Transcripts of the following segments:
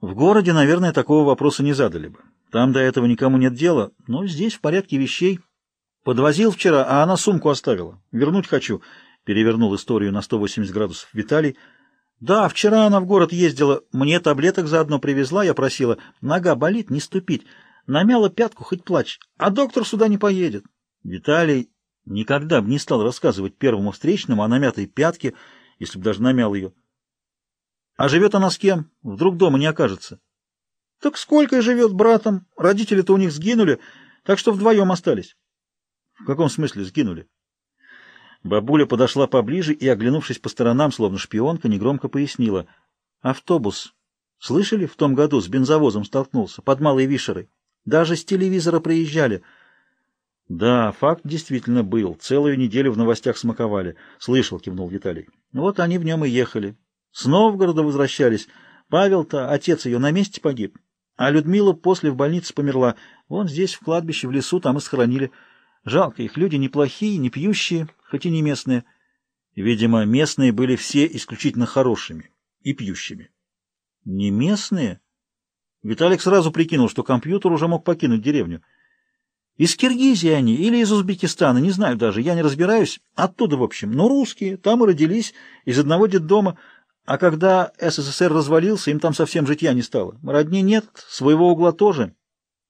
В городе, наверное, такого вопроса не задали бы. Там до этого никому нет дела, но здесь в порядке вещей. Подвозил вчера, а она сумку оставила. Вернуть хочу. Перевернул историю на 180 градусов Виталий. Да, вчера она в город ездила, мне таблеток заодно привезла, я просила. Нога болит, не ступить. Намяла пятку, хоть плачь. А доктор сюда не поедет. Виталий никогда бы не стал рассказывать первому встречному о намятой пятке, если бы даже намял ее. А живет она с кем? Вдруг дома не окажется. Так сколько живет братом? Родители-то у них сгинули, так что вдвоем остались. В каком смысле сгинули? Бабуля подошла поближе и, оглянувшись по сторонам, словно шпионка, негромко пояснила. Автобус. Слышали, в том году с бензовозом столкнулся, под Малой Вишерой. Даже с телевизора приезжали. Да, факт действительно был. Целую неделю в новостях смаковали. Слышал, кивнул Виталий. Вот они в нем и ехали. С Новгорода возвращались. Павел-то, отец ее, на месте погиб. А Людмила после в больнице померла. Вон здесь, в кладбище, в лесу, там и схоронили. Жалко их, люди неплохие, не пьющие, хоть и не местные. Видимо, местные были все исключительно хорошими и пьющими. Не местные? Виталик сразу прикинул, что компьютер уже мог покинуть деревню. Из Киргизии они или из Узбекистана, не знаю даже, я не разбираюсь. Оттуда, в общем. Но русские, там и родились, из одного детдома. А когда СССР развалился, им там совсем житья не стало. Родни нет, своего угла тоже.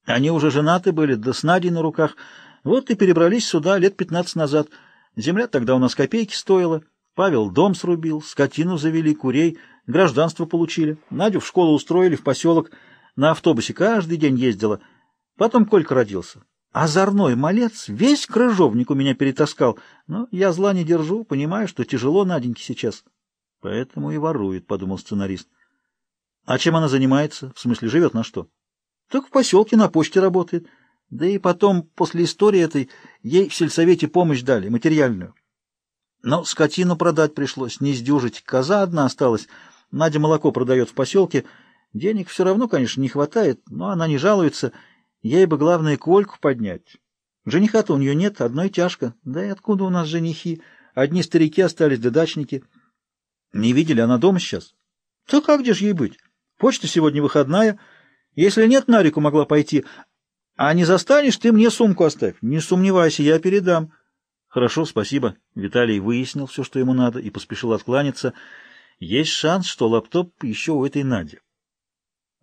Они уже женаты были, да с Надей на руках. Вот и перебрались сюда лет пятнадцать назад. Земля тогда у нас копейки стоила. Павел дом срубил, скотину завели, курей, гражданство получили. Надю в школу устроили, в поселок. На автобусе каждый день ездила. Потом Колька родился. Озорной малец весь крыжовник у меня перетаскал. Но я зла не держу, понимаю, что тяжело Наденьке сейчас. Поэтому и ворует, — подумал сценарист. А чем она занимается? В смысле, живет на что? Так в поселке на почте работает. Да и потом, после истории этой, ей в сельсовете помощь дали, материальную. Но скотину продать пришлось, не сдюжить. Коза одна осталась. Надя молоко продает в поселке. Денег все равно, конечно, не хватает, но она не жалуется. Ей бы, главное, кольку поднять. Жениха-то у нее нет, одной тяжко. Да и откуда у нас женихи? Одни старики остались, да дачники. Не видели, она дома сейчас? Да как где же ей быть? Почта сегодня выходная. Если нет, на реку могла пойти. А не застанешь, ты мне сумку оставь. Не сомневайся, я передам. Хорошо, спасибо. Виталий выяснил все, что ему надо, и поспешил откланяться. Есть шанс, что лаптоп еще у этой Нади.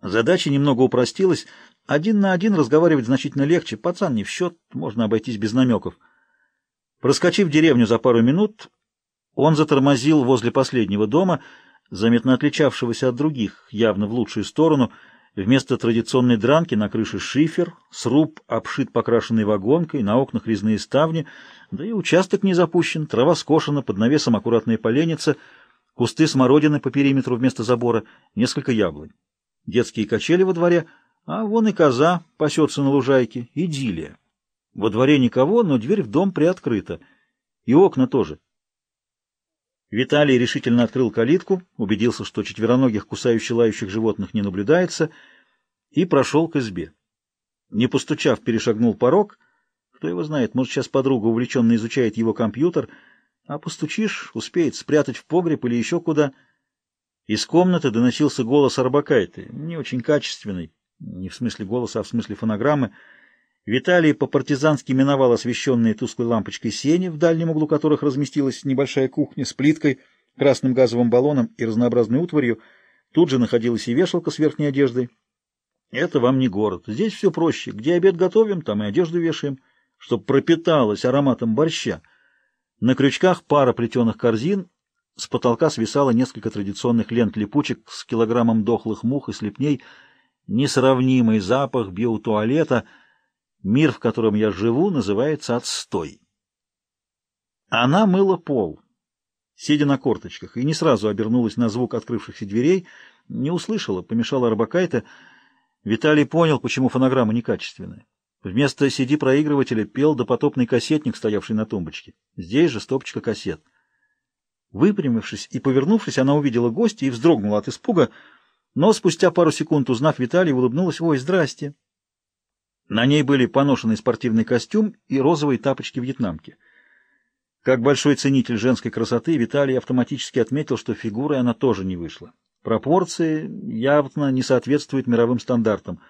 Задача немного упростилась. Один на один разговаривать значительно легче. Пацан не в счет, можно обойтись без намеков. Проскочив деревню за пару минут, он затормозил возле последнего дома, заметно отличавшегося от других, явно в лучшую сторону. Вместо традиционной дранки на крыше шифер, сруб обшит покрашенной вагонкой, на окнах резные ставни, да и участок не запущен, трава скошена, под навесом аккуратная поленница, кусты смородины по периметру вместо забора, несколько яблонь. Детские качели во дворе, а вон и коза пасется на лужайке, идиллия. Во дворе никого, но дверь в дом приоткрыта. И окна тоже. Виталий решительно открыл калитку, убедился, что четвероногих кусающих-лающих животных не наблюдается, и прошел к избе. Не постучав, перешагнул порог. Кто его знает, может, сейчас подруга увлеченно изучает его компьютер, а постучишь, успеет спрятать в погреб или еще куда. Из комнаты доносился голос Арбакайты, не очень качественный, не в смысле голоса, а в смысле фонограммы, Виталий по-партизански миновал освещенные тусклой лампочкой сени, в дальнем углу которых разместилась небольшая кухня с плиткой, красным газовым баллоном и разнообразной утварью. Тут же находилась и вешалка с верхней одеждой. Это вам не город. Здесь все проще. Где обед готовим, там и одежду вешаем, чтобы пропиталась ароматом борща. На крючках пара плетеных корзин, с потолка свисало несколько традиционных лент липучек с килограммом дохлых мух и слепней, несравнимый запах биотуалета — Мир, в котором я живу, называется отстой. Она мыла пол, сидя на корточках, и не сразу обернулась на звук открывшихся дверей, не услышала, помешала Арбакайте. Виталий понял, почему фонограмма некачественная. Вместо CD-проигрывателя пел допотопный кассетник, стоявший на тумбочке. Здесь же стопочка кассет. Выпрямившись и повернувшись, она увидела гостя и вздрогнула от испуга, но спустя пару секунд, узнав Виталия, улыбнулась. «Ой, здрасте!» На ней были поношенный спортивный костюм и розовые тапочки вьетнамки. Как большой ценитель женской красоты, Виталий автоматически отметил, что фигурой она тоже не вышла. Пропорции явно не соответствуют мировым стандартам.